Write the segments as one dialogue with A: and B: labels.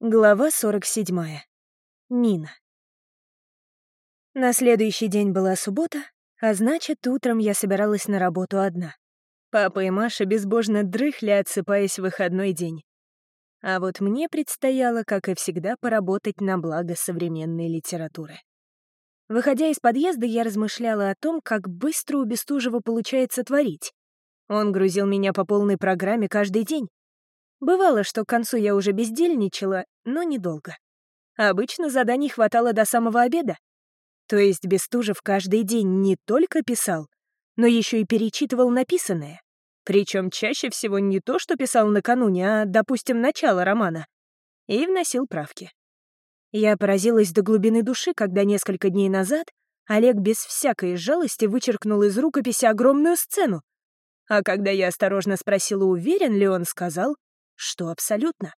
A: Глава 47. Нина. На следующий день была суббота, а значит, утром я собиралась на работу одна. Папа и Маша безбожно дрыхли, отсыпаясь в выходной день. А вот мне предстояло, как и всегда, поработать на благо современной литературы. Выходя из подъезда, я размышляла о том, как быстро у Бестужева получается творить. Он грузил меня по полной программе каждый день, Бывало, что к концу я уже бездельничала, но недолго. Обычно заданий хватало до самого обеда. То есть Бестужев каждый день не только писал, но еще и перечитывал написанное. Причем чаще всего не то, что писал накануне, а, допустим, начало романа. И вносил правки. Я поразилась до глубины души, когда несколько дней назад Олег без всякой жалости вычеркнул из рукописи огромную сцену. А когда я осторожно спросила, уверен ли он, сказал, что абсолютно.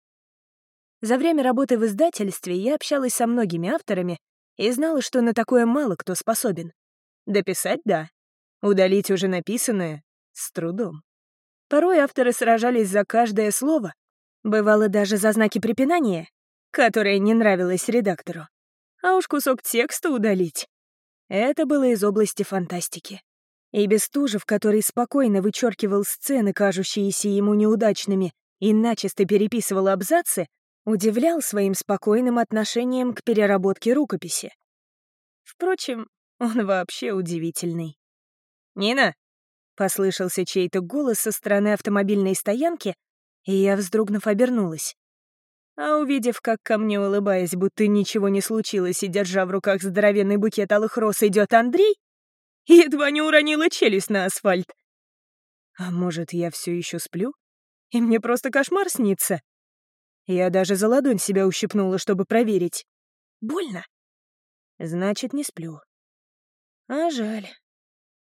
A: За время работы в издательстве я общалась со многими авторами и знала, что на такое мало кто способен. Дописать — да. Удалить уже написанное — с трудом. Порой авторы сражались за каждое слово. Бывало даже за знаки препинания, которое не нравилось редактору. А уж кусок текста удалить. Это было из области фантастики. И Бестужев, который спокойно вычеркивал сцены, кажущиеся ему неудачными, и начисто переписывал абзацы, удивлял своим спокойным отношением к переработке рукописи. Впрочем, он вообще удивительный. «Нина!» — послышался чей-то голос со стороны автомобильной стоянки, и я, вздрогнув, обернулась. А увидев, как ко мне, улыбаясь, будто ничего не случилось, и держа в руках здоровенный букет алых роз, идет Андрей, едва не уронила челюсть на асфальт. А может, я все еще сплю? И мне просто кошмар снится. Я даже за ладонь себя ущипнула, чтобы проверить. Больно? Значит, не сплю. А жаль.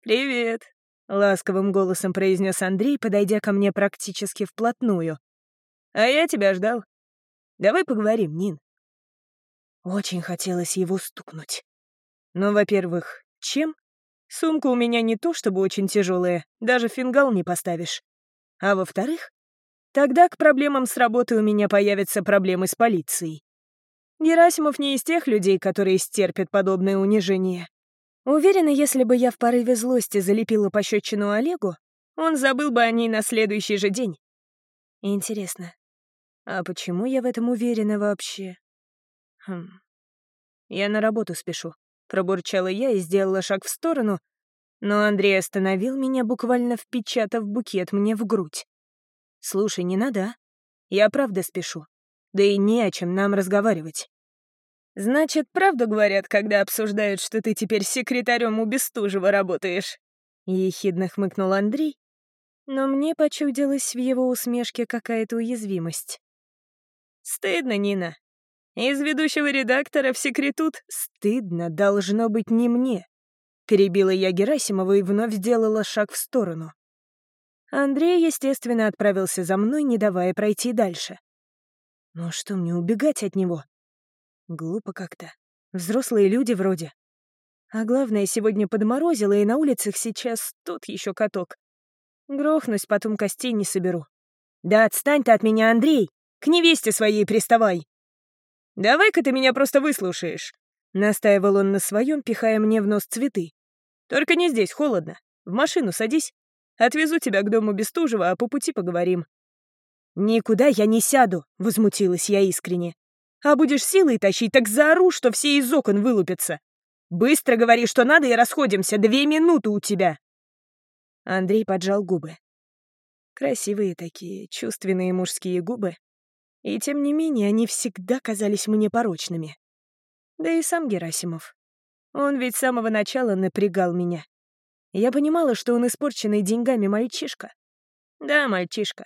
A: «Привет», — ласковым голосом произнес Андрей, подойдя ко мне практически вплотную. «А я тебя ждал. Давай поговорим, Нин». Очень хотелось его стукнуть. Ну, во-первых, чем? Сумка у меня не то чтобы очень тяжелая, даже фингал не поставишь. А во-вторых, Тогда к проблемам с работой у меня появятся проблемы с полицией. Герасимов не из тех людей, которые стерпят подобное унижение. Уверена, если бы я в порыве злости залепила пощечину Олегу, он забыл бы о ней на следующий же день. Интересно, а почему я в этом уверена вообще? Хм. Я на работу спешу. Пробурчала я и сделала шаг в сторону, но Андрей остановил меня, буквально впечатав букет мне в грудь. «Слушай, не надо, а? Я правда спешу. Да и не о чем нам разговаривать». «Значит, правду говорят, когда обсуждают, что ты теперь секретарем у Бестужева работаешь?» Ехидно хмыкнул Андрей, но мне почудилась в его усмешке какая-то уязвимость. «Стыдно, Нина. Из ведущего редактора в секретут стыдно должно быть не мне». Перебила я Герасимова и вновь сделала шаг в сторону. Андрей, естественно, отправился за мной, не давая пройти дальше. Ну что мне, убегать от него? Глупо как-то. Взрослые люди вроде. А главное, сегодня подморозило, и на улицах сейчас тот еще каток. Грохнусь, потом костей не соберу. Да отстань ты от меня, Андрей! К невесте своей приставай! Давай-ка ты меня просто выслушаешь. Настаивал он на своем, пихая мне в нос цветы. Только не здесь, холодно. В машину садись. Отвезу тебя к дому Бестужева, а по пути поговорим». «Никуда я не сяду», — возмутилась я искренне. «А будешь силой тащить, так заору, что все из окон вылупятся. Быстро говори, что надо, и расходимся. Две минуты у тебя». Андрей поджал губы. Красивые такие, чувственные мужские губы. И тем не менее, они всегда казались мне порочными. Да и сам Герасимов. Он ведь с самого начала напрягал меня. Я понимала, что он испорченный деньгами мальчишка. Да, мальчишка.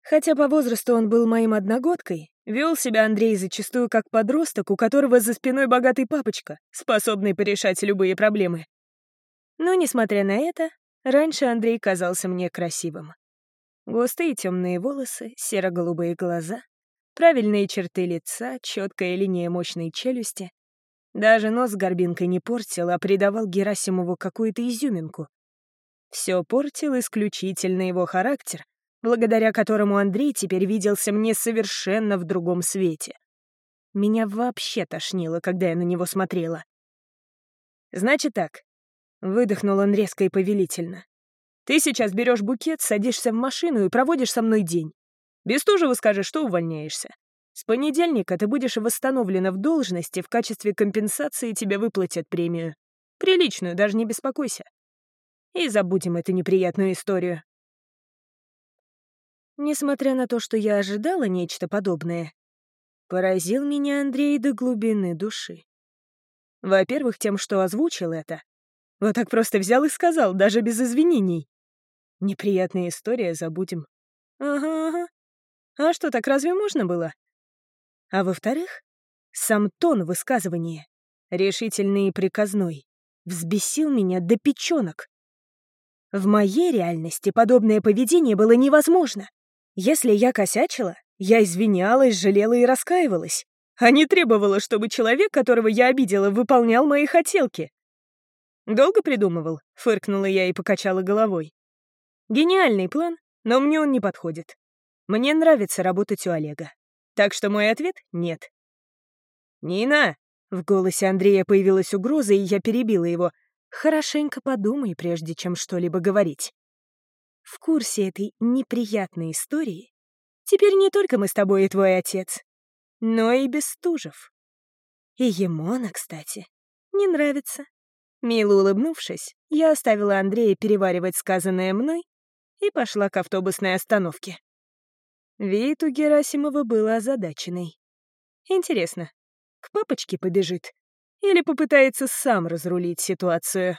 A: Хотя по возрасту он был моим одногодкой, вел себя Андрей зачастую как подросток, у которого за спиной богатый папочка, способный порешать любые проблемы. Но, несмотря на это, раньше Андрей казался мне красивым. Густые темные волосы, серо-голубые глаза, правильные черты лица, четкая линия мощной челюсти, даже нос горбинкой не портил, а придавал Герасимову какую-то изюминку. Все портил исключительно его характер, благодаря которому Андрей теперь виделся мне совершенно в другом свете. Меня вообще тошнило, когда я на него смотрела. «Значит так», — выдохнул он резко и повелительно. «Ты сейчас берешь букет, садишься в машину и проводишь со мной день. Бестужева скажешь, что увольняешься. С понедельника ты будешь восстановлена в должности, в качестве компенсации тебе выплатят премию. Приличную, даже не беспокойся. И забудем эту неприятную историю. Несмотря на то, что я ожидала нечто подобное, поразил меня Андрей до глубины души. Во-первых, тем, что озвучил это. Вот так просто взял и сказал, даже без извинений. Неприятная история, забудем. Ага, ага. А что, так разве можно было? А во-вторых, сам тон высказывания, решительный и приказной, взбесил меня до печенок. В моей реальности подобное поведение было невозможно. Если я косячила, я извинялась, жалела и раскаивалась, а не требовала, чтобы человек, которого я обидела, выполнял мои хотелки. «Долго придумывал?» — фыркнула я и покачала головой. «Гениальный план, но мне он не подходит. Мне нравится работать у Олега. Так что мой ответ — нет. «Нина!» — в голосе Андрея появилась угроза, и я перебила его. «Хорошенько подумай, прежде чем что-либо говорить». В курсе этой неприятной истории теперь не только мы с тобой и твой отец, но и Бестужев. И ему она, кстати, не нравится. Мило улыбнувшись, я оставила Андрея переваривать сказанное мной и пошла к автобусной остановке. Вид у Герасимова был озадаченный. Интересно, к папочке побежит или попытается сам разрулить ситуацию?